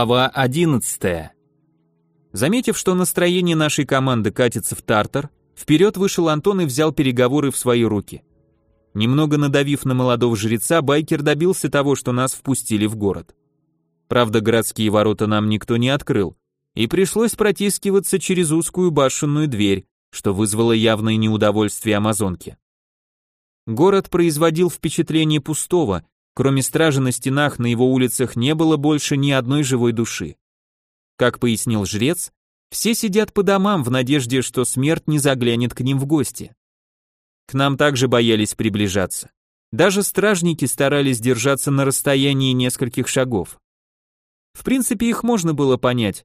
Глава 11. Заметив, что настроение нашей команды катится в тартар, вперед вышел Антон и взял переговоры в свои руки. Немного надавив на молодого жреца, байкер добился того, что нас впустили в город. Правда, городские ворота нам никто не открыл, и пришлось протискиваться через узкую башенную дверь, что вызвало явное неудовольствие амазонки. Город производил впечатление пустого, Кроме стражи на стенах, на его улицах не было больше ни одной живой души. Как пояснил жрец, все сидят по домам в надежде, что смерть не заглянет к ним в гости. К нам также боялись приближаться. Даже стражники старались держаться на расстоянии нескольких шагов. В принципе, их можно было понять.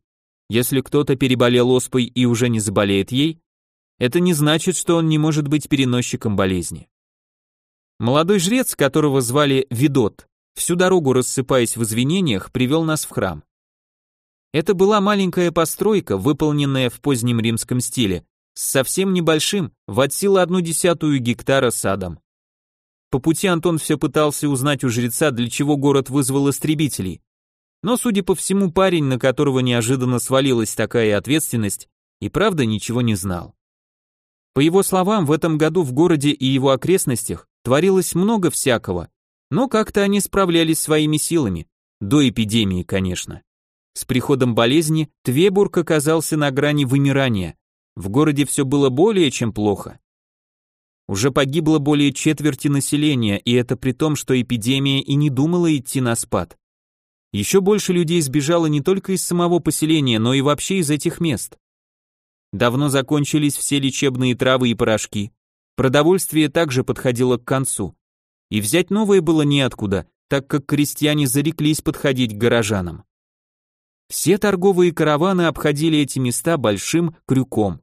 Если кто-то переболел оспой и уже не заболеет ей, это не значит, что он не может быть переносчиком болезни. Молодой жрец, которого звали Видот, всю дорогу рассыпаясь в извинениях, привел нас в храм. Это была маленькая постройка, выполненная в позднем римском стиле, с совсем небольшим, в от силы одну десятую гектара садом. По пути Антон все пытался узнать у жреца, для чего город вызвал истребителей. Но, судя по всему, парень, на которого неожиданно свалилась такая ответственность, и правда ничего не знал. По его словам, в этом году в городе и его окрестностях Творилось много всякого, но как-то они справлялись своими силами, до эпидемии, конечно. С приходом болезни Твебург оказался на грани вымирания. В городе все было более чем плохо. Уже погибло более четверти населения, и это при том, что эпидемия и не думала идти на спад. Еще больше людей сбежало не только из самого поселения, но и вообще из этих мест. Давно закончились все лечебные травы и порошки, Продовольствие также подходило к концу. И взять новое было неоткуда, так как крестьяне зареклись подходить к горожанам. Все торговые караваны обходили эти места большим крюком.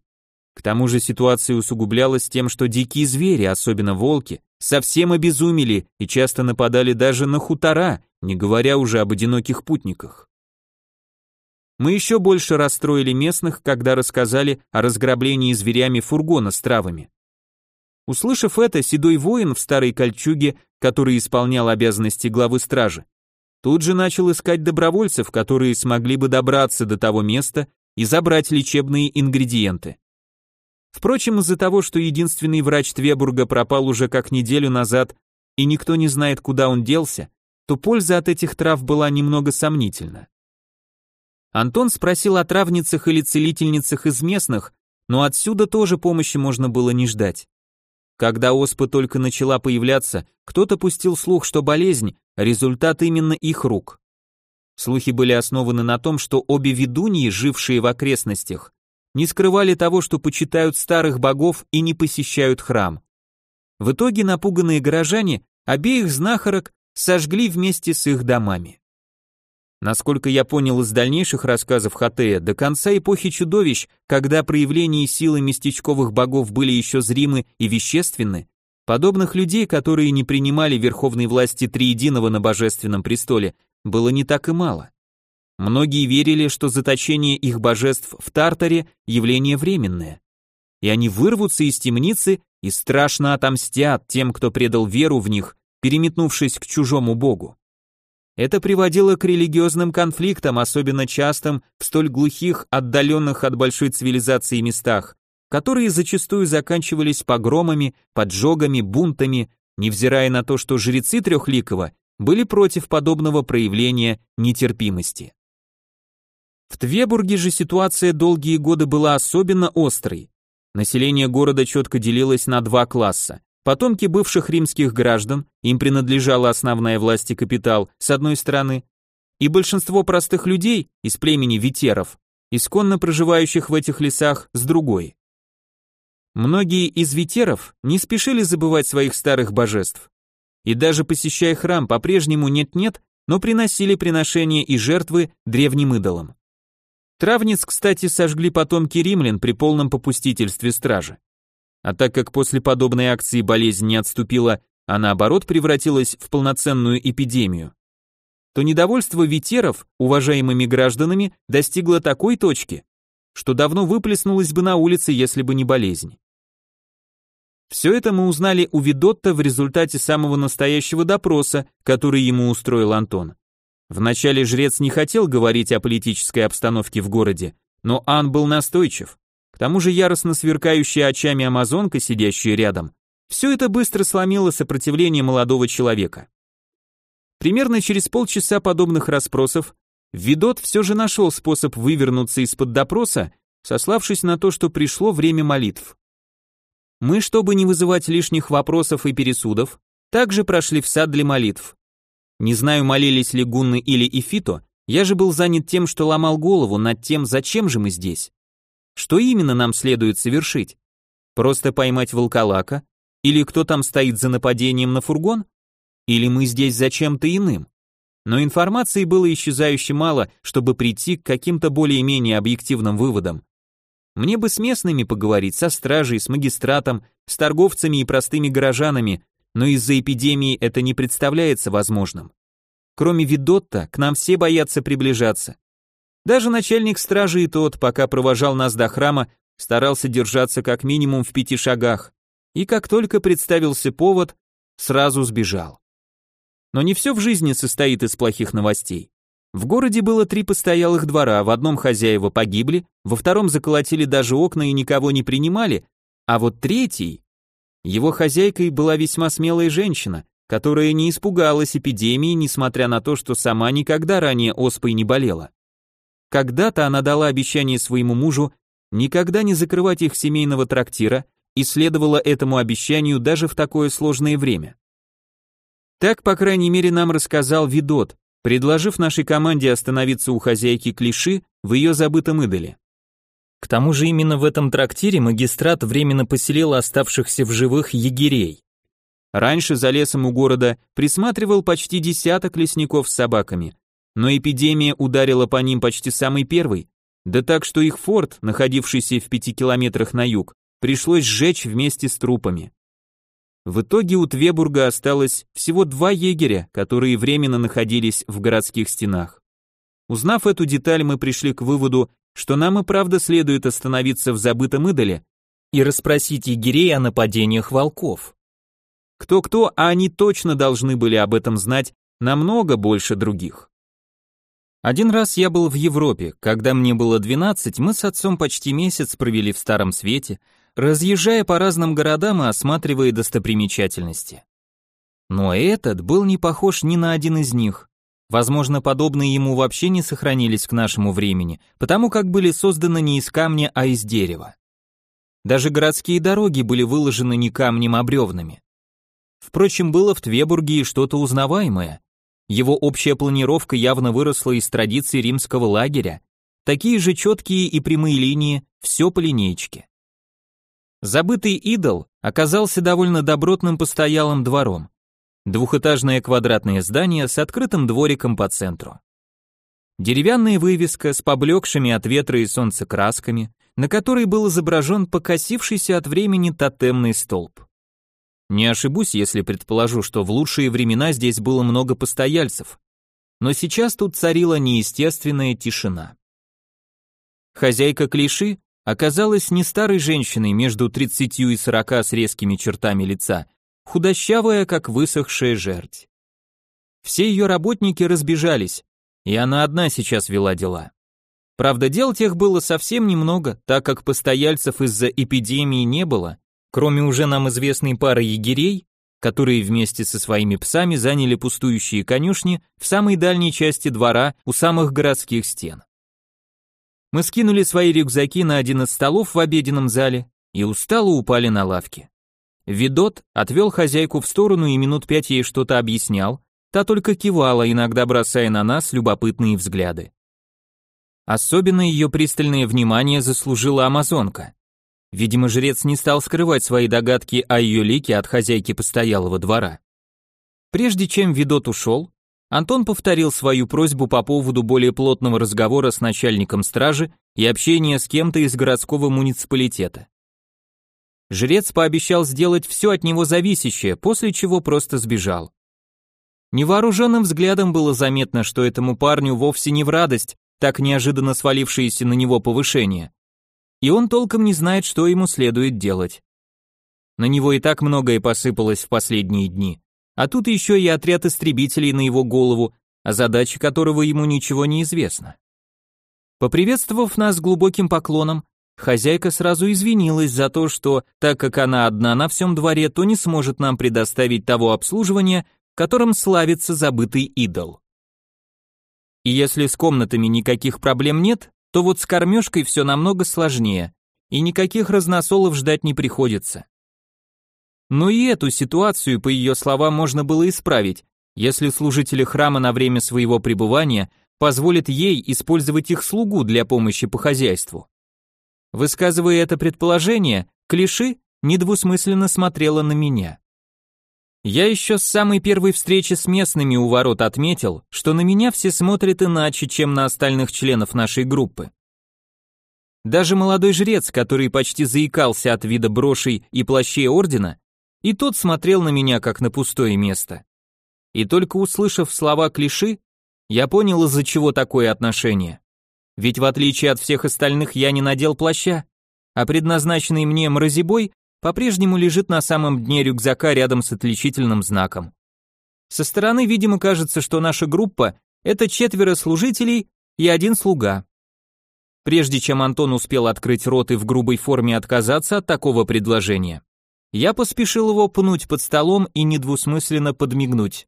К тому же ситуация усугублялась тем, что дикие звери, особенно волки, совсем обезумели и часто нападали даже на хутора, не говоря уже об одиноких путниках. Мы еще больше расстроили местных, когда рассказали о разграблении зверями фургона с травами. Услышав это, седой воин в старой кольчуге, который исполнял обязанности главы стражи, тут же начал искать добровольцев, которые смогли бы добраться до того места и забрать лечебные ингредиенты. Впрочем, из-за того, что единственный врач Твебурга пропал уже как неделю назад, и никто не знает, куда он делся, то польза от этих трав была немного сомнительна. Антон спросил о травницах или целительницах из местных, но отсюда тоже помощи можно было не ждать. Когда оспа только начала появляться, кто-то пустил слух, что болезнь – результат именно их рук. Слухи были основаны на том, что обе ведуньи, жившие в окрестностях, не скрывали того, что почитают старых богов и не посещают храм. В итоге напуганные горожане обеих знахарок сожгли вместе с их домами. Насколько я понял из дальнейших рассказов Хатея, до конца эпохи чудовищ, когда проявления силы местечковых богов были еще зримы и вещественны, подобных людей, которые не принимали верховной власти Триединого на божественном престоле, было не так и мало. Многие верили, что заточение их божеств в Тартаре – явление временное. И они вырвутся из темницы и страшно отомстят тем, кто предал веру в них, переметнувшись к чужому богу. Это приводило к религиозным конфликтам, особенно частым в столь глухих, отдаленных от большой цивилизации местах, которые зачастую заканчивались погромами, поджогами, бунтами, невзирая на то, что жрецы Трехликова были против подобного проявления нетерпимости. В Твебурге же ситуация долгие годы была особенно острой. Население города четко делилось на два класса Потомки бывших римских граждан, им принадлежала основная власть и капитал, с одной стороны, и большинство простых людей из племени витеров, исконно проживающих в этих лесах, с другой. Многие из витеров не спешили забывать своих старых божеств. И даже посещая храм, по-прежнему нет-нет, но приносили приношения и жертвы древним идолам. Травниц, кстати, сожгли потомки римлян при полном попустительстве стражи. А так как после подобной акции болезнь не отступила, а наоборот превратилась в полноценную эпидемию, то недовольство ветеров уважаемыми гражданами достигло такой точки, что давно выплеснулось бы на улице, если бы не болезнь. Все это мы узнали у Видотта в результате самого настоящего допроса, который ему устроил Антон. Вначале жрец не хотел говорить о политической обстановке в городе, но Ан был настойчив. Тому же яростно сверкающая очами амазонка, сидящая рядом, все это быстро сломило сопротивление молодого человека. Примерно через полчаса подобных расспросов Видот все же нашел способ вывернуться из-под допроса, сославшись на то, что пришло время молитв. Мы, чтобы не вызывать лишних вопросов и пересудов, также прошли в сад для молитв. Не знаю, молились ли гунны или Ифито, я же был занят тем, что ломал голову над тем, зачем же мы здесь. Что именно нам следует совершить? Просто поймать волколака? Или кто там стоит за нападением на фургон? Или мы здесь за чем-то иным? Но информации было исчезающе мало, чтобы прийти к каким-то более-менее объективным выводам. Мне бы с местными поговорить, со стражей, с магистратом, с торговцами и простыми горожанами, но из-за эпидемии это не представляется возможным. Кроме Видотта, к нам все боятся приближаться. Даже начальник стражи и тот, пока провожал нас до храма, старался держаться как минимум в пяти шагах, и как только представился повод, сразу сбежал. Но не все в жизни состоит из плохих новостей. В городе было три постоялых двора, в одном хозяева погибли, во втором заколотили даже окна и никого не принимали, а вот третий... Его хозяйкой была весьма смелая женщина, которая не испугалась эпидемии, несмотря на то, что сама никогда ранее оспой не болела. Когда-то она дала обещание своему мужу никогда не закрывать их семейного трактира и следовала этому обещанию даже в такое сложное время. Так, по крайней мере, нам рассказал Видот, предложив нашей команде остановиться у хозяйки Клиши в ее забытом идоле. К тому же именно в этом трактире магистрат временно поселил оставшихся в живых егерей. Раньше за лесом у города присматривал почти десяток лесников с собаками, но эпидемия ударила по ним почти самый первый, да так, что их форт, находившийся в пяти километрах на юг, пришлось сжечь вместе с трупами. В итоге у Твебурга осталось всего два егеря, которые временно находились в городских стенах. Узнав эту деталь, мы пришли к выводу, что нам и правда следует остановиться в забытом идоле и расспросить егерей о нападениях волков. Кто-кто, а они точно должны были об этом знать намного больше других. Один раз я был в Европе, когда мне было 12, мы с отцом почти месяц провели в Старом Свете, разъезжая по разным городам и осматривая достопримечательности. Но этот был не похож ни на один из них. Возможно, подобные ему вообще не сохранились к нашему времени, потому как были созданы не из камня, а из дерева. Даже городские дороги были выложены не камнем, а бревнами. Впрочем, было в Твебурге и что-то узнаваемое. Его общая планировка явно выросла из традиций римского лагеря, такие же четкие и прямые линии, все по линейке. Забытый идол оказался довольно добротным постоялым двором. Двухэтажное квадратное здание с открытым двориком по центру. Деревянная вывеска с поблекшими от ветра и солнца красками, на которой был изображен покосившийся от времени тотемный столб. Не ошибусь, если предположу, что в лучшие времена здесь было много постояльцев, но сейчас тут царила неестественная тишина. Хозяйка клиши оказалась не старой женщиной между 30 и 40 с резкими чертами лица, худощавая, как высохшая жерть. Все ее работники разбежались, и она одна сейчас вела дела. Правда, дел тех было совсем немного, так как постояльцев из-за эпидемии не было, кроме уже нам известной пары егерей, которые вместе со своими псами заняли пустующие конюшни в самой дальней части двора у самых городских стен. Мы скинули свои рюкзаки на один из столов в обеденном зале и устало упали на лавки. Видот отвел хозяйку в сторону и минут пять ей что-то объяснял, та только кивала, иногда бросая на нас любопытные взгляды. Особенно ее пристальное внимание заслужила амазонка. Видимо, жрец не стал скрывать свои догадки о ее лике от хозяйки постоялого двора. Прежде чем Видот ушел, Антон повторил свою просьбу по поводу более плотного разговора с начальником стражи и общения с кем-то из городского муниципалитета. Жрец пообещал сделать все от него зависящее, после чего просто сбежал. Невооруженным взглядом было заметно, что этому парню вовсе не в радость так неожиданно свалившееся на него повышение. И он толком не знает, что ему следует делать. На него и так многое посыпалось в последние дни. А тут еще и отряд истребителей на его голову, о задаче которого ему ничего не известно. Поприветствовав нас глубоким поклоном, хозяйка сразу извинилась за то, что, так как она одна на всем дворе, то не сможет нам предоставить того обслуживания, которым славится забытый идол. И если с комнатами никаких проблем нет, то вот с кормежкой все намного сложнее, и никаких разносолов ждать не приходится. Но и эту ситуацию, по ее словам, можно было исправить, если служители храма на время своего пребывания позволят ей использовать их слугу для помощи по хозяйству. Высказывая это предположение, Клиши недвусмысленно смотрела на меня. Я еще с самой первой встречи с местными у ворот отметил, что на меня все смотрят иначе, чем на остальных членов нашей группы. Даже молодой жрец, который почти заикался от вида брошей и плащей ордена, и тот смотрел на меня как на пустое место. И только услышав слова клиши, я понял, из-за чего такое отношение. Ведь в отличие от всех остальных я не надел плаща, а предназначенный мне мразибой по-прежнему лежит на самом дне рюкзака рядом с отличительным знаком. Со стороны, видимо, кажется, что наша группа – это четверо служителей и один слуга. Прежде чем Антон успел открыть рот и в грубой форме отказаться от такого предложения, я поспешил его пнуть под столом и недвусмысленно подмигнуть.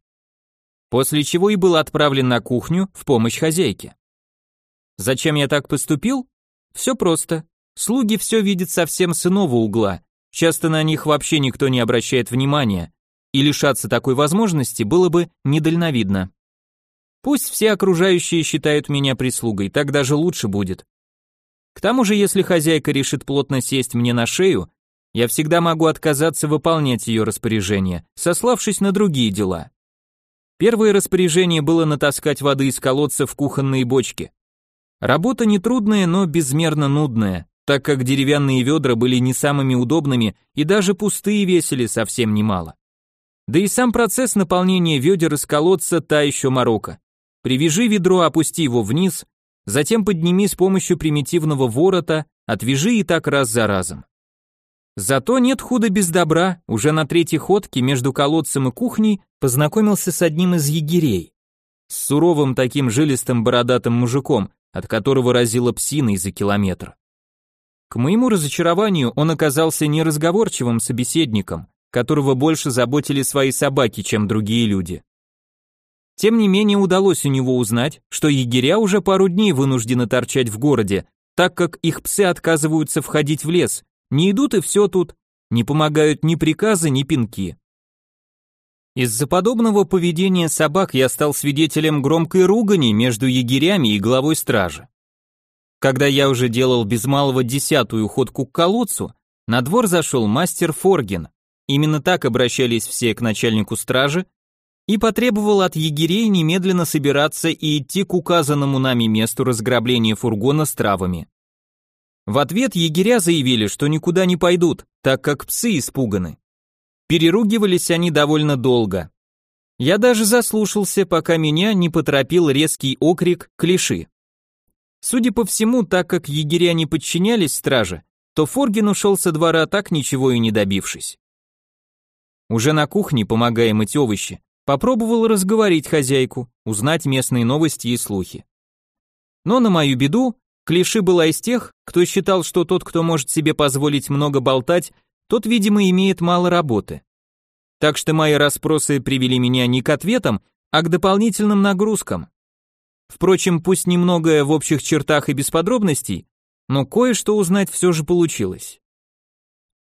После чего и был отправлен на кухню в помощь хозяйке. Зачем я так поступил? Все просто. Слуги все видят совсем с иного угла, Часто на них вообще никто не обращает внимания, и лишаться такой возможности было бы недальновидно. Пусть все окружающие считают меня прислугой, так даже лучше будет. К тому же, если хозяйка решит плотно сесть мне на шею, я всегда могу отказаться выполнять ее распоряжение, сославшись на другие дела. Первое распоряжение было натаскать воды из колодца в кухонные бочки. Работа нетрудная, но безмерно нудная так как деревянные ведра были не самыми удобными и даже пустые весили совсем немало. Да и сам процесс наполнения ведер из колодца та еще морока. Привяжи ведро, опусти его вниз, затем подними с помощью примитивного ворота, отвяжи и так раз за разом. Зато нет худа без добра, уже на третьей ходке между колодцем и кухней познакомился с одним из егерей. С суровым таким жилистым бородатым мужиком, от которого разило псиной за километр. К моему разочарованию он оказался неразговорчивым собеседником, которого больше заботили свои собаки, чем другие люди. Тем не менее удалось у него узнать, что егеря уже пару дней вынуждены торчать в городе, так как их псы отказываются входить в лес, не идут и все тут, не помогают ни приказы, ни пинки. Из-за подобного поведения собак я стал свидетелем громкой ругани между егерями и главой стражи. Когда я уже делал без малого десятую ходку к колодцу, на двор зашел мастер Форген. Именно так обращались все к начальнику стражи, и потребовал от егерей немедленно собираться и идти к указанному нами месту разграбления фургона с травами. В ответ егеря заявили, что никуда не пойдут, так как псы испуганы. Переругивались они довольно долго. Я даже заслушался, пока меня не поторопил резкий окрик клиши. Судя по всему, так как егеря не подчинялись страже, то Форгин ушел со двора так ничего и не добившись. Уже на кухне, помогая мыть овощи, попробовал разговорить хозяйку, узнать местные новости и слухи. Но на мою беду, Клиши была из тех, кто считал, что тот, кто может себе позволить много болтать, тот, видимо, имеет мало работы. Так что мои расспросы привели меня не к ответам, а к дополнительным нагрузкам. Впрочем, пусть немногое в общих чертах и без подробностей, но кое-что узнать все же получилось.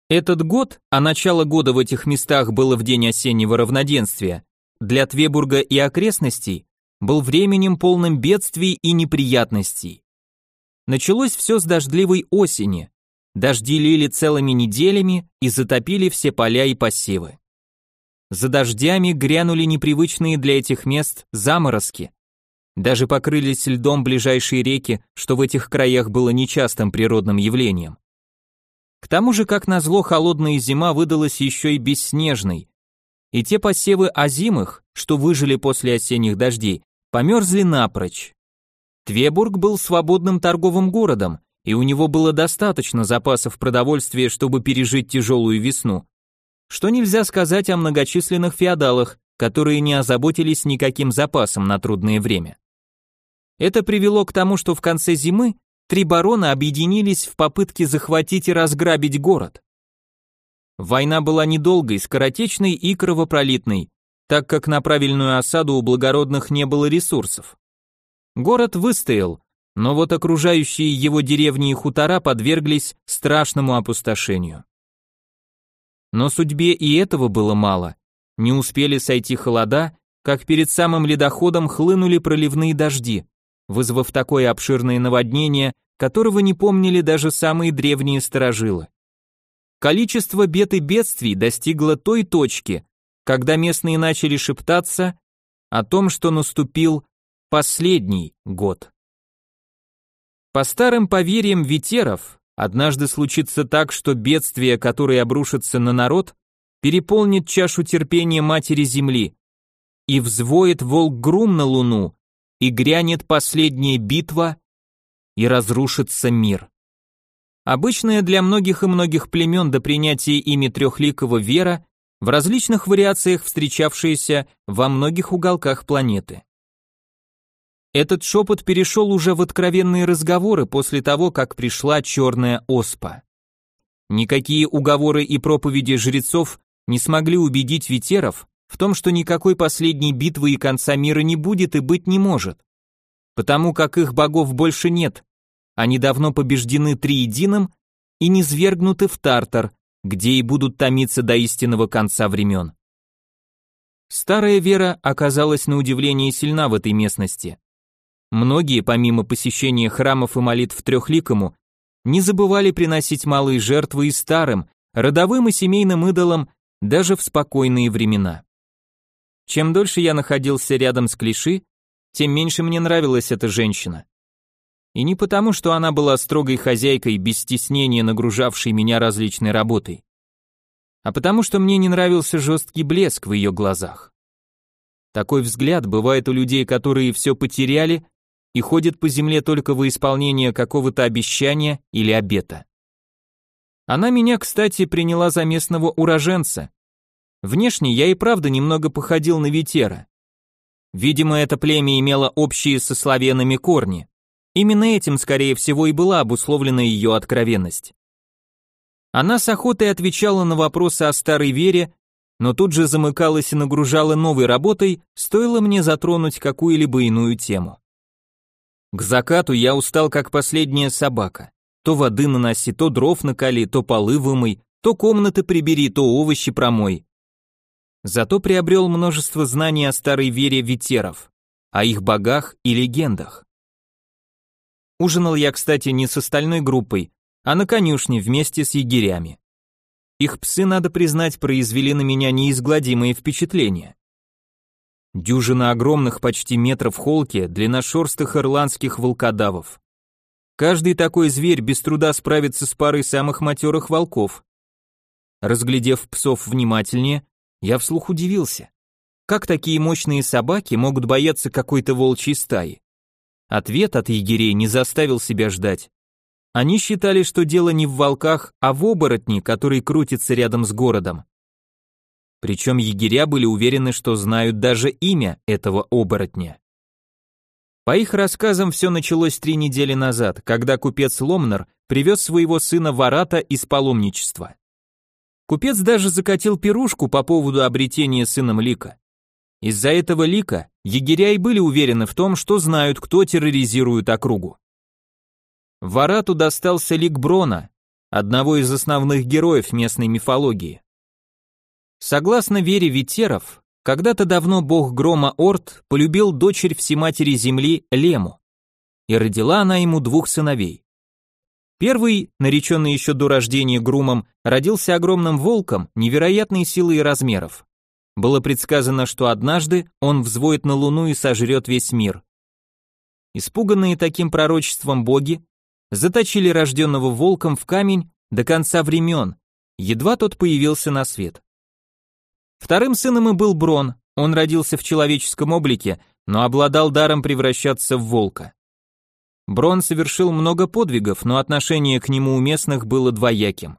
Этот год, а начало года в этих местах было в день осеннего равноденствия, для Твебурга и окрестностей был временем полным бедствий и неприятностей. Началось все с дождливой осени. Дожди лили целыми неделями и затопили все поля и посевы. За дождями грянули непривычные для этих мест заморозки. Даже покрылись льдом ближайшие реки, что в этих краях было нечастым природным явлением. К тому же, как назло, холодная зима выдалась еще и бесснежной. И те посевы озимых, что выжили после осенних дождей, померзли напрочь. Твебург был свободным торговым городом, и у него было достаточно запасов продовольствия, чтобы пережить тяжелую весну. Что нельзя сказать о многочисленных феодалах, которые не озаботились никаким запасом на трудное время. Это привело к тому, что в конце зимы три барона объединились в попытке захватить и разграбить город. Война была недолгой, скоротечной и кровопролитной, так как на правильную осаду у благородных не было ресурсов. Город выстоял, но вот окружающие его деревни и хутора подверглись страшному опустошению. Но судьбе и этого было мало. Не успели сойти холода, как перед самым ледоходом хлынули проливные дожди, вызвав такое обширное наводнение, которого не помнили даже самые древние сторожилы. Количество бед и бедствий достигло той точки, когда местные начали шептаться о том, что наступил последний год. По старым поверьям ветеров, однажды случится так, что бедствие, которое обрушится на народ, переполнит чашу терпения матери земли, и взвоет волк грум на луну, и грянет последняя битва, и разрушится мир. Обычная для многих и многих племен до принятия ими трехликого вера, в различных вариациях встречавшаяся во многих уголках планеты. Этот шепот перешел уже в откровенные разговоры после того, как пришла черная оспа. Никакие уговоры и проповеди жрецов не смогли убедить ветеров в том, что никакой последней битвы и конца мира не будет и быть не может. Потому как их богов больше нет, они давно побеждены триединым и низвергнуты в Тартар, где и будут томиться до истинного конца времен. Старая вера оказалась на удивление сильна в этой местности. Многие, помимо посещения храмов и молитв трехликому, не забывали приносить малые жертвы и старым, родовым и семейным идолам даже в спокойные времена. Чем дольше я находился рядом с Клиши, тем меньше мне нравилась эта женщина. И не потому, что она была строгой хозяйкой, без стеснения нагружавшей меня различной работой, а потому что мне не нравился жесткий блеск в ее глазах. Такой взгляд бывает у людей, которые все потеряли и ходят по земле только во исполнение какого-то обещания или обета. Она меня, кстати, приняла за местного уроженца. Внешне я и правда немного походил на Витера. Видимо, это племя имело общие со славянами корни. Именно этим, скорее всего, и была обусловлена ее откровенность. Она с охотой отвечала на вопросы о старой вере, но тут же замыкалась и нагружала новой работой, стоило мне затронуть какую-либо иную тему. К закату я устал как последняя собака. То воды наноси, то дров накали, то полы вымой, то комнаты прибери, то овощи промой. Зато приобрел множество знаний о старой вере ветеров, о их богах и легендах. Ужинал я, кстати, не с остальной группой, а на конюшне вместе с егерями. Их псы, надо признать, произвели на меня неизгладимые впечатления. Дюжина огромных почти метров холки длинношерстых ирландских волкодавов. Каждый такой зверь без труда справится с парой самых матерых волков. Разглядев псов внимательнее, я вслух удивился. Как такие мощные собаки могут бояться какой-то волчьей стаи? Ответ от егерей не заставил себя ждать. Они считали, что дело не в волках, а в оборотне, который крутится рядом с городом. Причем егеря были уверены, что знают даже имя этого оборотня. По их рассказам все началось три недели назад, когда купец Ломнер привез своего сына Варата из паломничества. Купец даже закатил пирушку по поводу обретения сыном Лика. Из-за этого Лика егеря и были уверены в том, что знают, кто терроризирует округу. Варату достался Лик Брона, одного из основных героев местной мифологии. Согласно вере ветеров, когда-то давно бог грома Орт полюбил дочерь всематери земли Лему, и родила она ему двух сыновей. Первый, нареченный еще до рождения Грумом, родился огромным волком невероятной силы и размеров. Было предсказано, что однажды он взвоет на луну и сожрет весь мир. Испуганные таким пророчеством боги заточили рожденного волком в камень до конца времен, едва тот появился на свет. Вторым сыном и был Брон, он родился в человеческом облике, но обладал даром превращаться в волка. Брон совершил много подвигов, но отношение к нему у местных было двояким.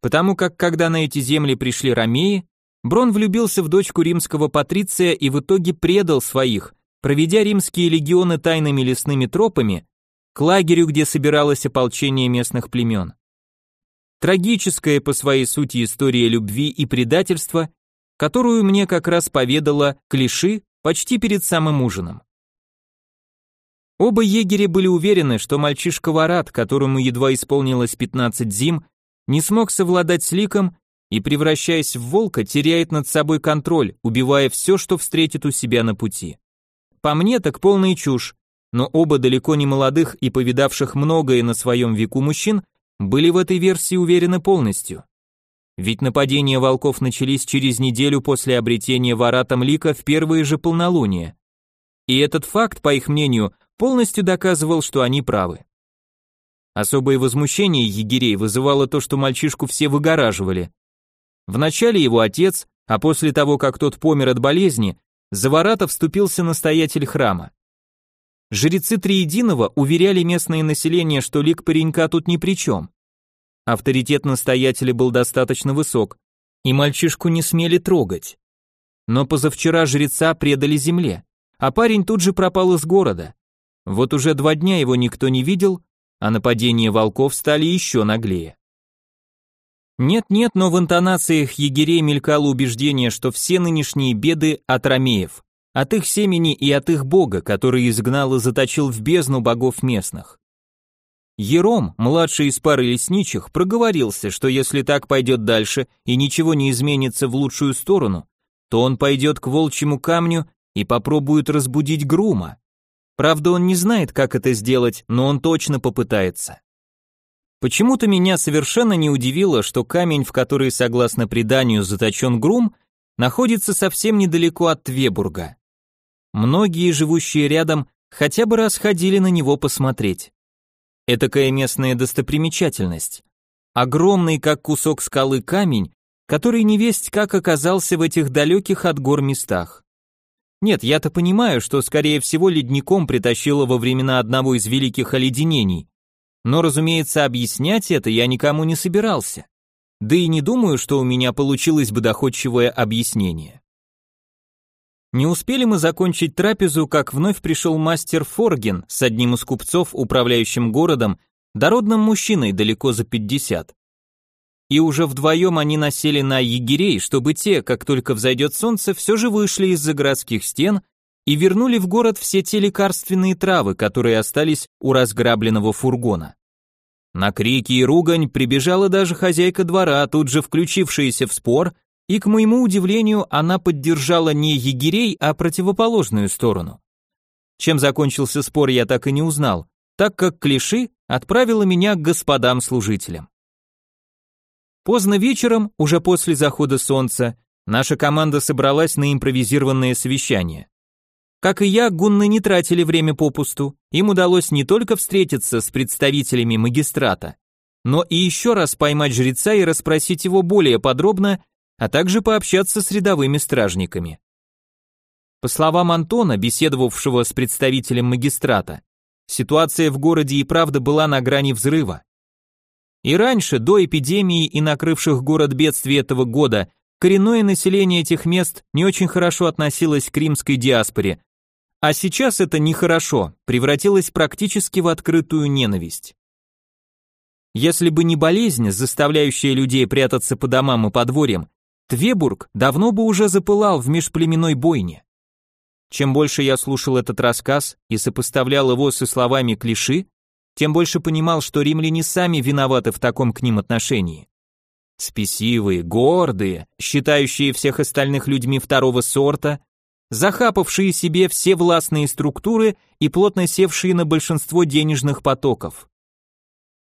Потому как когда на эти земли пришли ромеи, Брон влюбился в дочку римского патриция и в итоге предал своих, проведя римские легионы тайными лесными тропами к лагерю, где собиралось ополчение местных племен. Трагическая по своей сути история любви и предательства, которую мне как раз поведала Клиши почти перед самым ужином. Оба егеря были уверены, что мальчишка Варат, которому едва исполнилось 15 зим, не смог совладать с ликом и, превращаясь в волка, теряет над собой контроль, убивая все, что встретит у себя на пути. По мне так полная чушь, но оба далеко не молодых и повидавших многое на своем веку мужчин были в этой версии уверены полностью. Ведь нападения волков начались через неделю после обретения Варатом лика в первые же полнолуния. И этот факт, по их мнению, полностью доказывал, что они правы. Особое возмущение егерей вызывало то, что мальчишку все выгораживали. Вначале его отец, а после того, как тот помер от болезни, за Варата вступился настоятель храма. Жрецы Триединого уверяли местное население, что лик паренька тут ни при чем. Авторитет настоятеля был достаточно высок, и мальчишку не смели трогать. Но позавчера жреца предали земле, а парень тут же пропал из города. Вот уже два дня его никто не видел, а нападения волков стали еще наглее. Нет-нет, но в интонациях егерей мелькало убеждение, что все нынешние беды от ромеев, от их семени и от их бога, который изгнал и заточил в бездну богов местных. Ером, младший из пары лесничих, проговорился, что если так пойдет дальше и ничего не изменится в лучшую сторону, то он пойдет к волчьему камню и попробует разбудить Грума. Правда, он не знает, как это сделать, но он точно попытается. Почему-то меня совершенно не удивило, что камень, в который, согласно преданию, заточен Грум, находится совсем недалеко от Твебурга. Многие, живущие рядом, хотя бы раз ходили на него посмотреть. Этакая местная достопримечательность. Огромный, как кусок скалы, камень, который не весть как оказался в этих далеких от гор местах. Нет, я-то понимаю, что скорее всего ледником притащило во времена одного из великих оледенений. Но, разумеется, объяснять это я никому не собирался. Да и не думаю, что у меня получилось бы доходчивое объяснение. Не успели мы закончить трапезу, как вновь пришел мастер Форген с одним из купцов, управляющим городом, дородным мужчиной далеко за 50. И уже вдвоем они насели на егерей, чтобы те, как только взойдет солнце, все же вышли из-за городских стен и вернули в город все те лекарственные травы, которые остались у разграбленного фургона. На крики и ругань прибежала даже хозяйка двора, тут же включившаяся в спор, и, к моему удивлению, она поддержала не егерей, а противоположную сторону. Чем закончился спор, я так и не узнал, так как Клиши отправила меня к господам-служителям. Поздно вечером, уже после захода солнца, наша команда собралась на импровизированное совещание. Как и я, гунны не тратили время попусту, им удалось не только встретиться с представителями магистрата, но и еще раз поймать жреца и расспросить его более подробно, а также пообщаться с рядовыми стражниками. По словам Антона, беседовавшего с представителем магистрата, ситуация в городе и правда была на грани взрыва. И раньше, до эпидемии и накрывших город бедствий этого года, коренное население этих мест не очень хорошо относилось к римской диаспоре, а сейчас это нехорошо, превратилось практически в открытую ненависть. Если бы не болезнь, заставляющая людей прятаться по домам и подворьям, Твебург давно бы уже запылал в межплеменной бойне. Чем больше я слушал этот рассказ и сопоставлял его со словами клиши, тем больше понимал, что римляне сами виноваты в таком к ним отношении. Спесивые, гордые, считающие всех остальных людьми второго сорта, захапавшие себе все властные структуры и плотно севшие на большинство денежных потоков.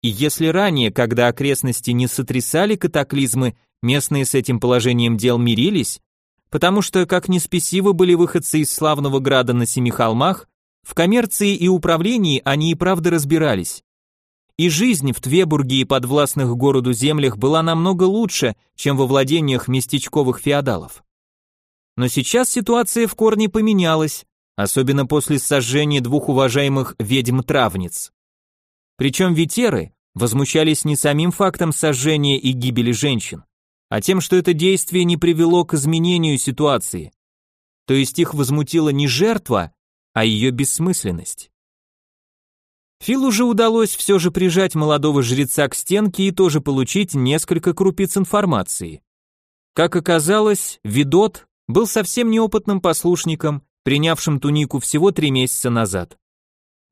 И если ранее, когда окрестности не сотрясали катаклизмы, местные с этим положением дел мирились, потому что, как ни спесивы были выходцы из славного града на Семи холмах, в коммерции и управлении они и правда разбирались. И жизнь в Твебурге и подвластных городу землях была намного лучше, чем во владениях местечковых феодалов. Но сейчас ситуация в корне поменялась, особенно после сожжения двух уважаемых ведьм-травниц. Причем ветеры возмущались не самим фактом сожжения и гибели женщин, а тем, что это действие не привело к изменению ситуации. То есть их возмутила не жертва, а ее бессмысленность. Филу же удалось все же прижать молодого жреца к стенке и тоже получить несколько крупиц информации. Как оказалось, Видот был совсем неопытным послушником, принявшим тунику всего три месяца назад.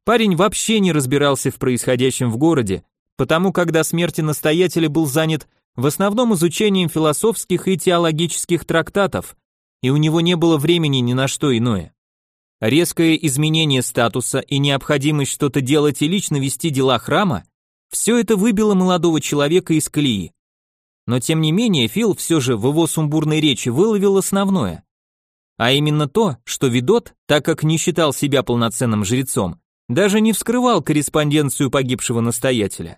Парень вообще не разбирался в происходящем в городе, потому когда смерти настоятеля был занят в основном изучением философских и теологических трактатов, и у него не было времени ни на что иное. Резкое изменение статуса и необходимость что-то делать и лично вести дела храма – все это выбило молодого человека из колеи. Но тем не менее Фил все же в его сумбурной речи выловил основное. А именно то, что Видот, так как не считал себя полноценным жрецом, даже не вскрывал корреспонденцию погибшего настоятеля.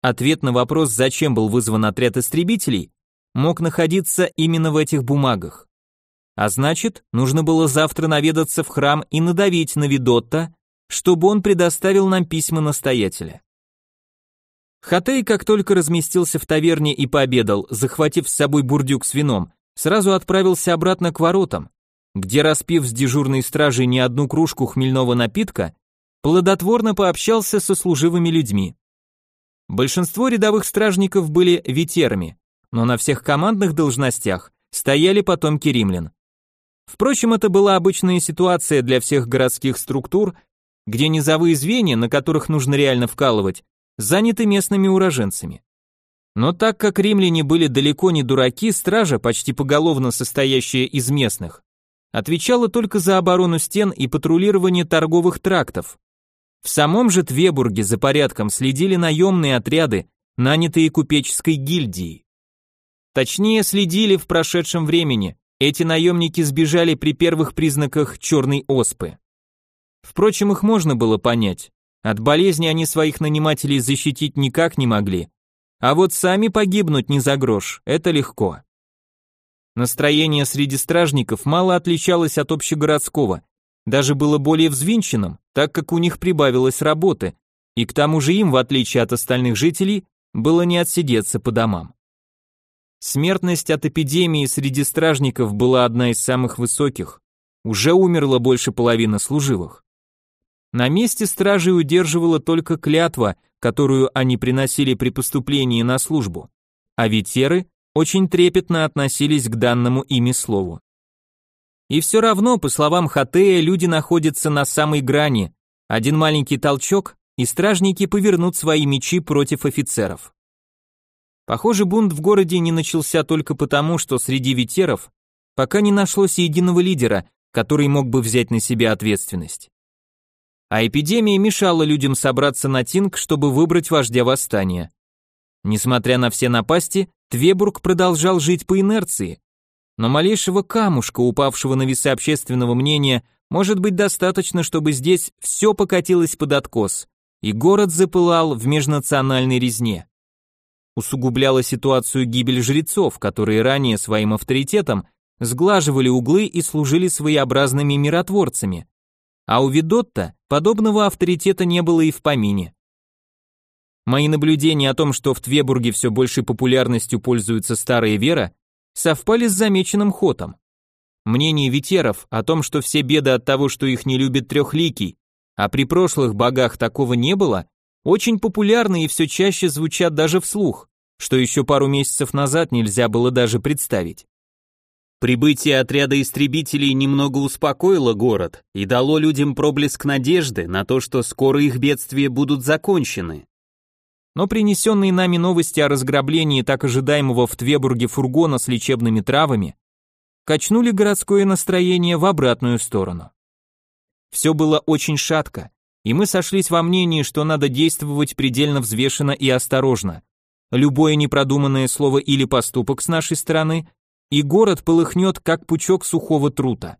Ответ на вопрос, зачем был вызван отряд истребителей, мог находиться именно в этих бумагах. А значит, нужно было завтра наведаться в храм и надавить на Видотта, чтобы он предоставил нам письма настоятеля. Хатей, как только разместился в таверне и пообедал, захватив с собой бурдюк с вином, сразу отправился обратно к воротам, где, распив с дежурной стражей не одну кружку хмельного напитка, плодотворно пообщался со служивыми людьми. Большинство рядовых стражников были ветерами, но на всех командных должностях стояли потомки римлян. Впрочем, это была обычная ситуация для всех городских структур, где низовые звенья, на которых нужно реально вкалывать, заняты местными уроженцами. Но так как римляне были далеко не дураки, стража, почти поголовно состоящая из местных, отвечала только за оборону стен и патрулирование торговых трактов. В самом же Твебурге за порядком следили наемные отряды, нанятые купеческой гильдией. Точнее, следили в прошедшем времени, эти наемники сбежали при первых признаках черной оспы. Впрочем, их можно было понять. От болезни они своих нанимателей защитить никак не могли. А вот сами погибнуть не за грош, это легко. Настроение среди стражников мало отличалось от общегородского, даже было более взвинченным, так как у них прибавилось работы, и к тому же им, в отличие от остальных жителей, было не отсидеться по домам. Смертность от эпидемии среди стражников была одна из самых высоких. Уже умерло больше половины служивых. На месте стражей удерживала только клятва, которую они приносили при поступлении на службу, а ветеры очень трепетно относились к данному ими слову. И все равно, по словам Хатея, люди находятся на самой грани. Один маленький толчок, и стражники повернут свои мечи против офицеров. Похоже, бунт в городе не начался только потому, что среди ветеров пока не нашлось единого лидера, который мог бы взять на себя ответственность. А эпидемия мешала людям собраться на Тинг, чтобы выбрать вождя восстания. Несмотря на все напасти, Твебург продолжал жить по инерции, но малейшего камушка, упавшего на весы общественного мнения, может быть достаточно, чтобы здесь все покатилось под откос, и город запылал в межнациональной резне усугубляла ситуацию гибель жрецов, которые ранее своим авторитетом сглаживали углы и служили своеобразными миротворцами. А у Видотта подобного авторитета не было и в помине. Мои наблюдения о том, что в Твебурге все большей популярностью пользуется старая вера, совпали с замеченным ходом. Мнение ветеров о том, что все беды от того, что их не любит трехликий, а при прошлых богах такого не было, очень популярны и все чаще звучат даже вслух, что еще пару месяцев назад нельзя было даже представить. Прибытие отряда истребителей немного успокоило город и дало людям проблеск надежды на то, что скоро их бедствия будут закончены. Но принесенные нами новости о разграблении так ожидаемого в Твебурге фургона с лечебными травами качнули городское настроение в обратную сторону. Все было очень шатко, и мы сошлись во мнении, что надо действовать предельно взвешенно и осторожно. Любое непродуманное слово или поступок с нашей стороны, и город полыхнет, как пучок сухого трута.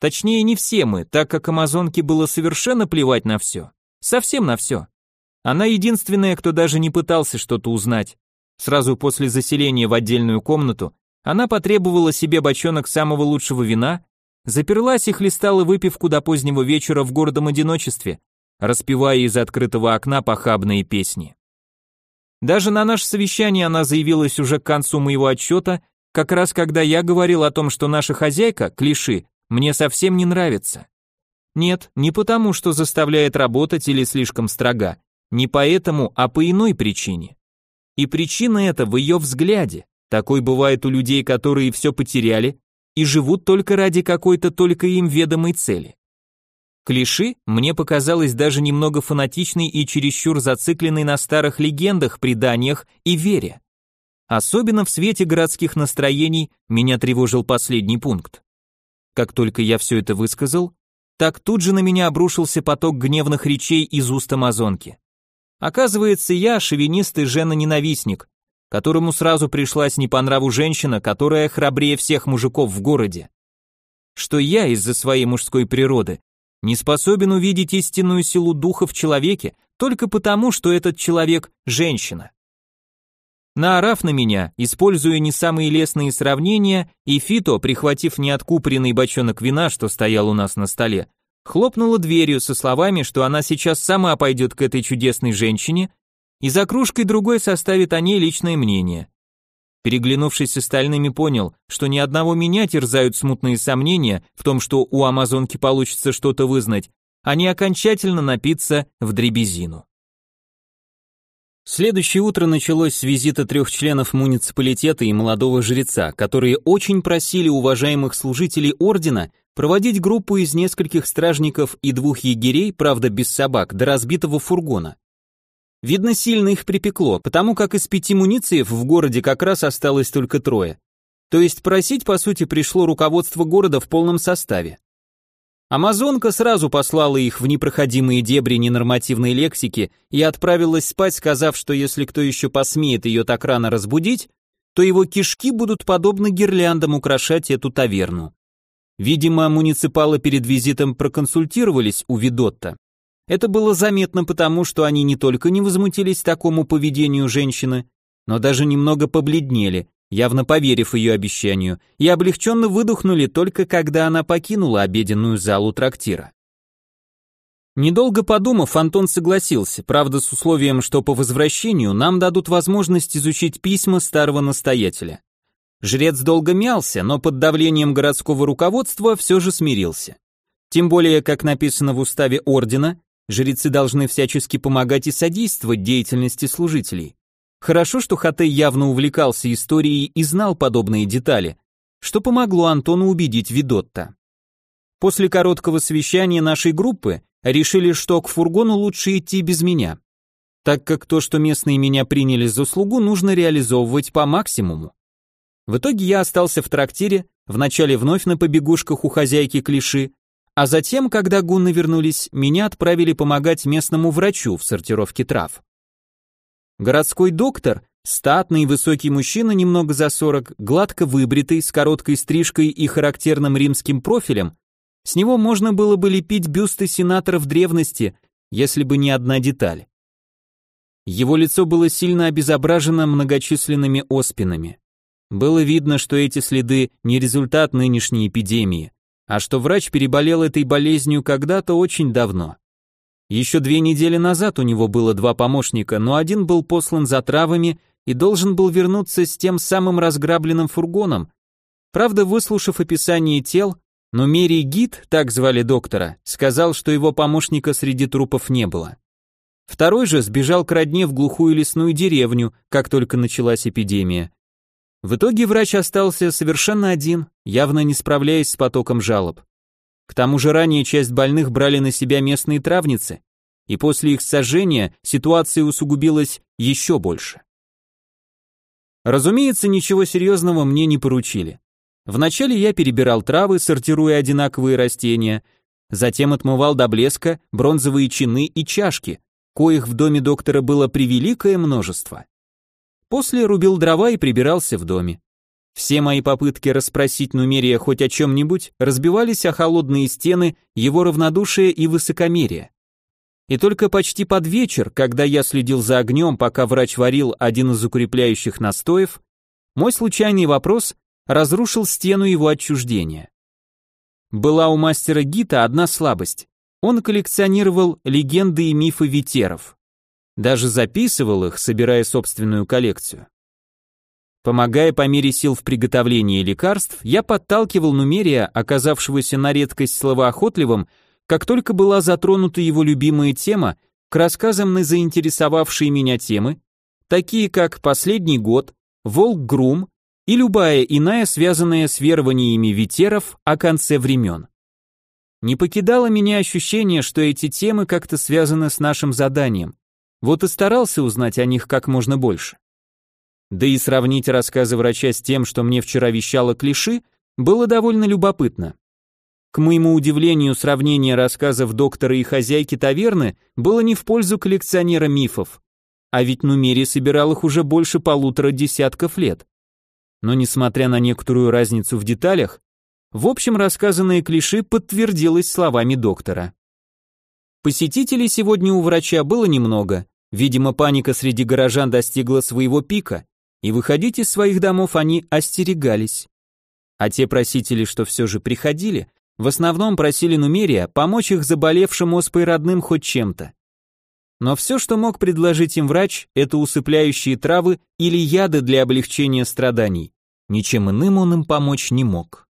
Точнее, не все мы, так как Амазонке было совершенно плевать на все. Совсем на все. Она единственная, кто даже не пытался что-то узнать. Сразу после заселения в отдельную комнату она потребовала себе бочонок самого лучшего вина заперлась и хлестала выпивку до позднего вечера в гордом одиночестве, распевая из открытого окна похабные песни. Даже на наше совещание она заявилась уже к концу моего отчета, как раз когда я говорил о том, что наша хозяйка, Клиши, мне совсем не нравится. Нет, не потому, что заставляет работать или слишком строга, не поэтому, а по иной причине. И причина эта в ее взгляде. Такой бывает у людей, которые все потеряли и живут только ради какой-то только им ведомой цели. Клиши мне показалось даже немного фанатичной и чересчур зацикленной на старых легендах, преданиях и вере. Особенно в свете городских настроений меня тревожил последний пункт. Как только я все это высказал, так тут же на меня обрушился поток гневных речей из уст амазонки. Оказывается, я шовинист и жена-ненавистник, которому сразу пришлась не по нраву женщина, которая храбрее всех мужиков в городе. Что я из-за своей мужской природы не способен увидеть истинную силу духа в человеке только потому, что этот человек – женщина. Наорав на меня, используя не самые лестные сравнения, и Фито, прихватив неоткупоренный бочонок вина, что стоял у нас на столе, хлопнула дверью со словами, что она сейчас сама пойдет к этой чудесной женщине и за кружкой другой составит о ней личное мнение. Переглянувшись с остальными, понял, что ни одного меня терзают смутные сомнения в том, что у амазонки получится что-то вызнать, а не окончательно напиться в дребезину. Следующее утро началось с визита трех членов муниципалитета и молодого жреца, которые очень просили уважаемых служителей ордена проводить группу из нескольких стражников и двух егерей, правда без собак, до разбитого фургона. Видно, сильно их припекло, потому как из пяти мунициев в городе как раз осталось только трое. То есть просить, по сути, пришло руководство города в полном составе. Амазонка сразу послала их в непроходимые дебри ненормативной лексики и отправилась спать, сказав, что если кто еще посмеет ее так рано разбудить, то его кишки будут подобно гирляндам украшать эту таверну. Видимо, муниципалы перед визитом проконсультировались у Видотта это было заметно потому, что они не только не возмутились такому поведению женщины, но даже немного побледнели, явно поверив ее обещанию, и облегченно выдохнули только когда она покинула обеденную залу трактира. Недолго подумав, Антон согласился, правда с условием, что по возвращению нам дадут возможность изучить письма старого настоятеля. Жрец долго мялся, но под давлением городского руководства все же смирился. Тем более, как написано в уставе ордена, Жрецы должны всячески помогать и содействовать деятельности служителей. Хорошо, что Хатей явно увлекался историей и знал подобные детали, что помогло Антону убедить Видотта. После короткого совещания нашей группы решили, что к фургону лучше идти без меня, так как то, что местные меня приняли за слугу, нужно реализовывать по максимуму. В итоге я остался в трактире, вначале вновь на побегушках у хозяйки клиши, а затем, когда гунны вернулись, меня отправили помогать местному врачу в сортировке трав. Городской доктор, статный высокий мужчина немного за сорок, гладко выбритый, с короткой стрижкой и характерным римским профилем, с него можно было бы лепить бюсты сенаторов древности, если бы не одна деталь. Его лицо было сильно обезображено многочисленными оспинами. Было видно, что эти следы не результат нынешней эпидемии, а что врач переболел этой болезнью когда-то очень давно. Еще две недели назад у него было два помощника, но один был послан за травами и должен был вернуться с тем самым разграбленным фургоном. Правда, выслушав описание тел, но Мери Гид, так звали доктора, сказал, что его помощника среди трупов не было. Второй же сбежал к родне в глухую лесную деревню, как только началась эпидемия. В итоге врач остался совершенно один, явно не справляясь с потоком жалоб. К тому же ранее часть больных брали на себя местные травницы, и после их сожжения ситуация усугубилась еще больше. Разумеется, ничего серьезного мне не поручили. Вначале я перебирал травы, сортируя одинаковые растения, затем отмывал до блеска бронзовые чины и чашки, коих в доме доктора было превеликое множество. После рубил дрова и прибирался в доме. Все мои попытки расспросить Нумерия хоть о чем-нибудь разбивались о холодные стены, его равнодушие и высокомерие. И только почти под вечер, когда я следил за огнем, пока врач варил один из укрепляющих настоев, мой случайный вопрос разрушил стену его отчуждения. Была у мастера Гита одна слабость. Он коллекционировал легенды и мифы ветеров. Даже записывал их, собирая собственную коллекцию. Помогая по мере сил в приготовлении лекарств, я подталкивал Нумерия, оказавшегося на редкость словоохотливым, как только была затронута его любимая тема, к рассказам на заинтересовавшие меня темы, такие как «Последний год», «Волк-Грум» и любая иная, связанная с верованиями ветеров о конце времен. Не покидало меня ощущение, что эти темы как-то связаны с нашим заданием, вот и старался узнать о них как можно больше. Да и сравнить рассказы врача с тем, что мне вчера вещало клиши, было довольно любопытно. К моему удивлению, сравнение рассказов доктора и хозяйки таверны было не в пользу коллекционера мифов, а ведь Нумери собирал их уже больше полутора десятков лет. Но несмотря на некоторую разницу в деталях, в общем рассказанное клиши подтвердилось словами доктора. Посетителей сегодня у врача было немного, видимо паника среди горожан достигла своего пика, и выходить из своих домов они остерегались. А те просители, что все же приходили, в основном просили Нумерия помочь их заболевшим оспой родным хоть чем-то. Но все, что мог предложить им врач, это усыпляющие травы или яды для облегчения страданий. Ничем иным он им помочь не мог.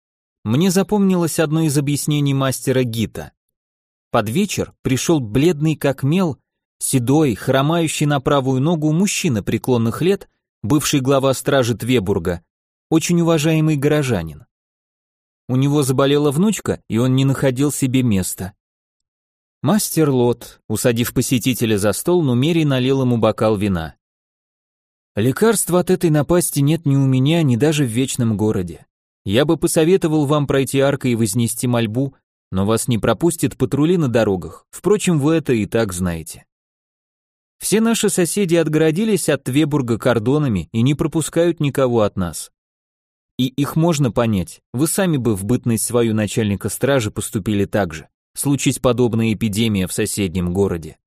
Мне запомнилось одно из объяснений мастера Гита. Под вечер пришел бледный как мел, седой, хромающий на правую ногу мужчина преклонных лет, бывший глава стражи Твебурга, очень уважаемый горожанин. У него заболела внучка, и он не находил себе места. Мастер Лот, усадив посетителя за стол, Нумерий налил ему бокал вина. Лекарства от этой напасти нет ни у меня, ни даже в Вечном городе. Я бы посоветовал вам пройти аркой и вознести мольбу, но вас не пропустят патрули на дорогах. Впрочем, вы это и так знаете. Все наши соседи отгородились от Твебурга кордонами и не пропускают никого от нас. И их можно понять, вы сами бы в бытность свою начальника стражи поступили так же, случись подобная эпидемия в соседнем городе.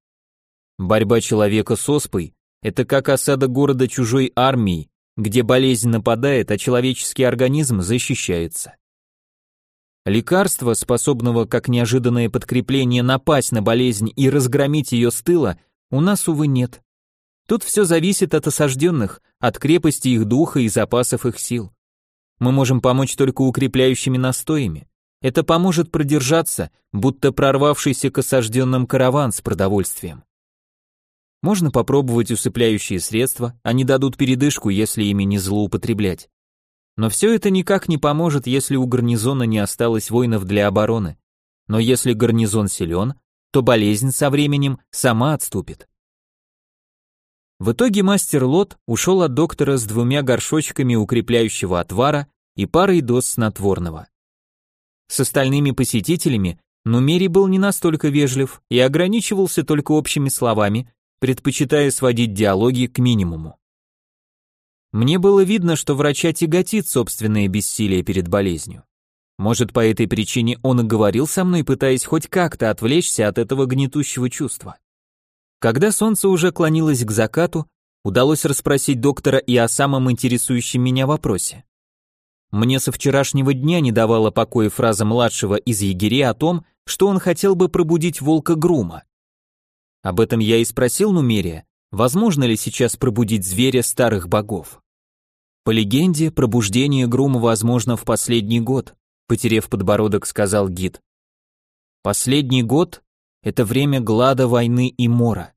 Борьба человека с оспой – это как осада города чужой армией, где болезнь нападает, а человеческий организм защищается. Лекарства, способного как неожиданное подкрепление напасть на болезнь и разгромить ее с тыла, у нас, увы, нет. Тут все зависит от осажденных, от крепости их духа и запасов их сил. Мы можем помочь только укрепляющими настоями. Это поможет продержаться, будто прорвавшийся к осажденным караван с продовольствием. Можно попробовать усыпляющие средства, они дадут передышку, если ими не злоупотреблять. Но все это никак не поможет, если у гарнизона не осталось воинов для обороны. Но если гарнизон силен, то болезнь со временем сама отступит. В итоге мастер Лот ушел от доктора с двумя горшочками укрепляющего отвара и парой доз снотворного. С остальными посетителями Нумери был не настолько вежлив и ограничивался только общими словами, предпочитая сводить диалоги к минимуму. Мне было видно, что врача тяготит собственное бессилие перед болезнью. Может, по этой причине он и говорил со мной, пытаясь хоть как-то отвлечься от этого гнетущего чувства. Когда солнце уже клонилось к закату, удалось расспросить доктора и о самом интересующем меня вопросе. Мне со вчерашнего дня не давала покоя фраза младшего из егерей о том, что он хотел бы пробудить волка Грума. Об этом я и спросил Нумерия, возможно ли сейчас пробудить зверя старых богов. По легенде, пробуждение Грума возможно в последний год, потерев подбородок, сказал гид. Последний год это время глада, войны и мора.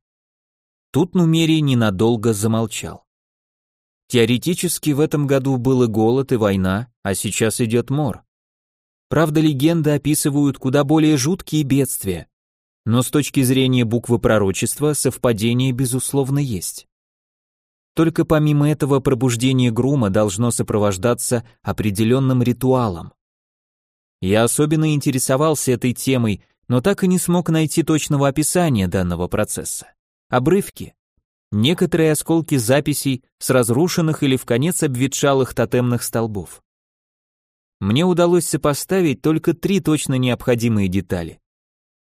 Тут Нумерий ненадолго замолчал. Теоретически в этом году был и голод, и война, а сейчас идет мор. Правда, легенды описывают куда более жуткие бедствия, но с точки зрения буквы пророчества совпадение безусловно есть. Только помимо этого пробуждение Грума должно сопровождаться определенным ритуалом. Я особенно интересовался этой темой, но так и не смог найти точного описания данного процесса. Обрывки. Некоторые осколки записей с разрушенных или в конец обветшалых тотемных столбов. Мне удалось сопоставить только три точно необходимые детали.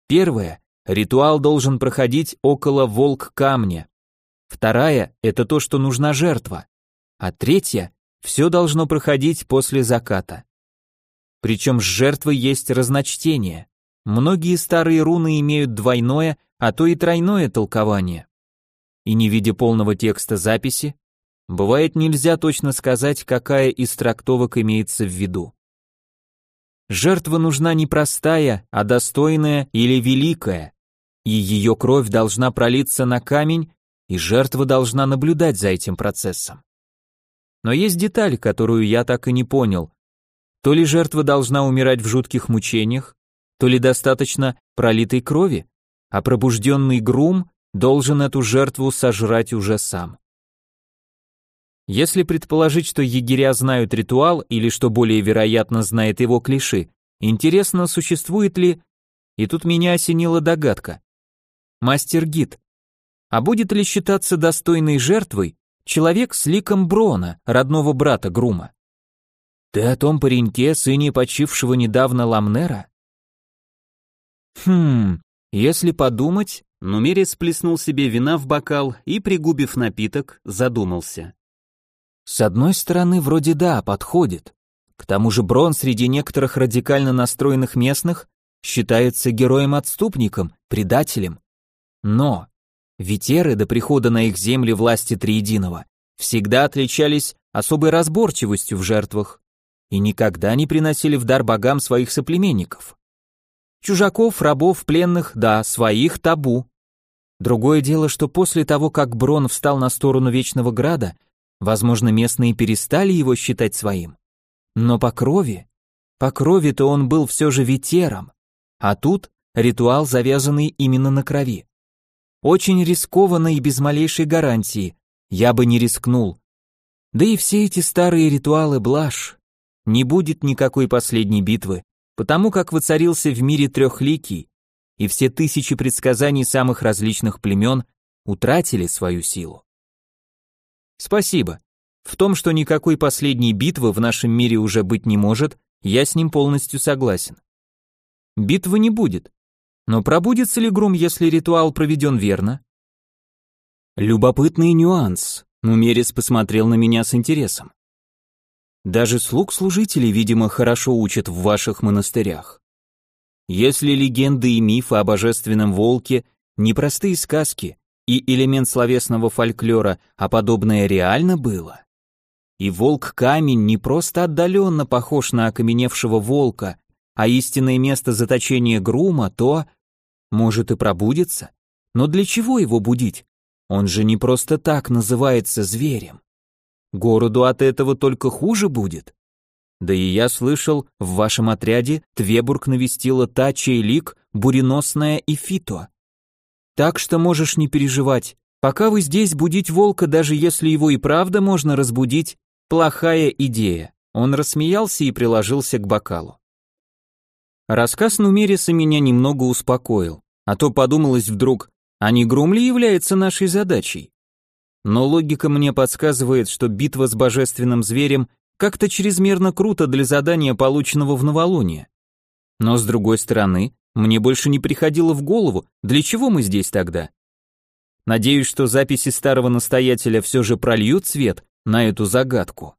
Первое. Ритуал должен проходить около волк-камня. Вторая – это то, что нужна жертва. А третья – все должно проходить после заката. Причем с жертвой есть разночтение. Многие старые руны имеют двойное, а то и тройное толкование. и не видя полного текста записи, бывает нельзя точно сказать, какая из трактовок имеется в виду. Жертва нужна не простая, а достойная или великая, и ее кровь должна пролиться на камень, и жертва должна наблюдать за этим процессом. Но есть деталь, которую я так и не понял. То ли жертва должна умирать в жутких мучениях, то ли достаточно пролитой крови, а пробужденный грум должен эту жертву сожрать уже сам. Если предположить, что егеря знают ритуал, или что более вероятно знает его клиши, интересно, существует ли... И тут меня осенила догадка. Мастер-гид. А будет ли считаться достойной жертвой человек с ликом Брона, родного брата Грума? Ты о том пареньке, сыне почившего недавно Ламнера? Хм, если подумать, Нумерец плеснул себе вина в бокал и, пригубив напиток, задумался. С одной стороны, вроде да, подходит. К тому же Брон среди некоторых радикально настроенных местных считается героем-отступником, предателем. Но ветеры до прихода на их земли власти Триединого всегда отличались особой разборчивостью в жертвах и никогда не приносили в дар богам своих соплеменников. Чужаков, рабов, пленных, да, своих табу. Другое дело, что после того, как Брон встал на сторону Вечного Града, Возможно, местные перестали его считать своим. Но по крови, по крови-то он был все же ветером. А тут ритуал, завязанный именно на крови. Очень рискованно и без малейшей гарантии. Я бы не рискнул. Да и все эти старые ритуалы блажь. Не будет никакой последней битвы, потому как воцарился в мире трехликий, и все тысячи предсказаний самых различных племен утратили свою силу. Спасибо. В том, что никакой последней битвы в нашем мире уже быть не может, я с ним полностью согласен. Битвы не будет. Но пробудется ли Грум, если ритуал проведен верно? Любопытный нюанс. Мумерец посмотрел на меня с интересом. Даже слуг служителей, видимо, хорошо учат в ваших монастырях. Если легенды и мифы о божественном волке не простые сказки, и элемент словесного фольклора, а подобное реально было. И волк-камень не просто отдаленно похож на окаменевшего волка, а истинное место заточения грума, то, может, и пробудится. Но для чего его будить? Он же не просто так называется зверем. Городу от этого только хуже будет. Да и я слышал, в вашем отряде Твебург навестила та, чей лик буреносная и Фито. Так что можешь не переживать. Пока вы здесь, будить волка, даже если его и правда можно разбудить, плохая идея. Он рассмеялся и приложился к бокалу. Рассказ Нумериса меня немного успокоил, а то подумалось вдруг, а не Грум ли является нашей задачей? Но логика мне подсказывает, что битва с божественным зверем как-то чрезмерно круто для задания, полученного в новолуние. Но с другой стороны, мне больше не приходило в голову, для чего мы здесь тогда. Надеюсь, что записи старого настоятеля все же прольют свет на эту загадку.